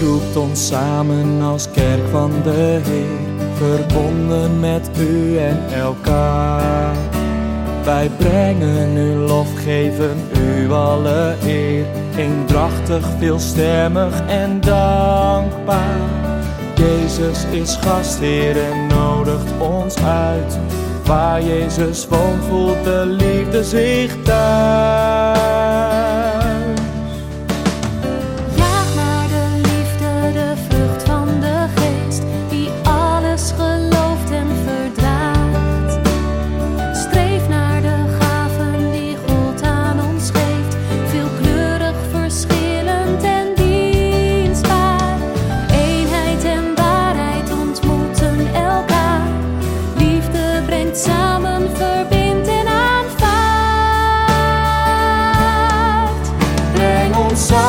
roept ons samen als kerk van de Heer, verbonden met u en elkaar. Wij brengen u lof, geven u alle eer, eendrachtig, veelstemmig en dankbaar. Jezus is gastheer en nodigt ons uit. Waar Jezus woont, voelt de liefde zich thuis. Breng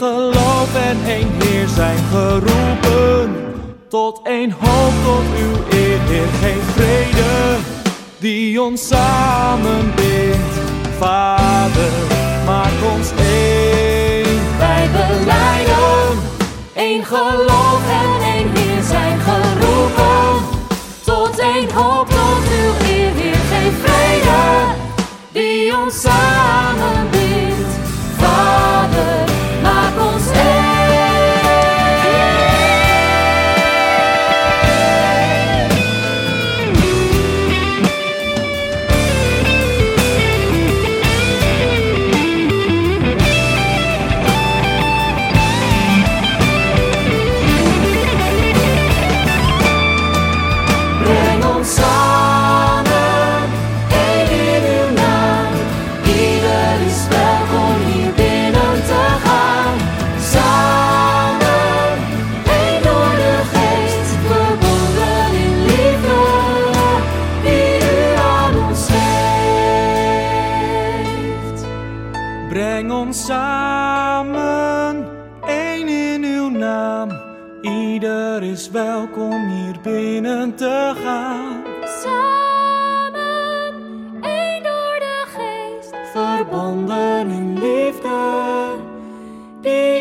geloof en één Heer zijn geroepen. Tot één hoop, tot uw eer, Heer, geen vrede die ons samenbindt. Vader, maak ons één. Wij beleiden één geloof en één Heer zijn geroepen. Tot één hoop, tot uw eer, Heer, geef vrede die ons samenbindt. Breng ons samen, één in uw naam. Ieder is welkom hier binnen te gaan. Samen, één door de geest, Verbonden in liefde, die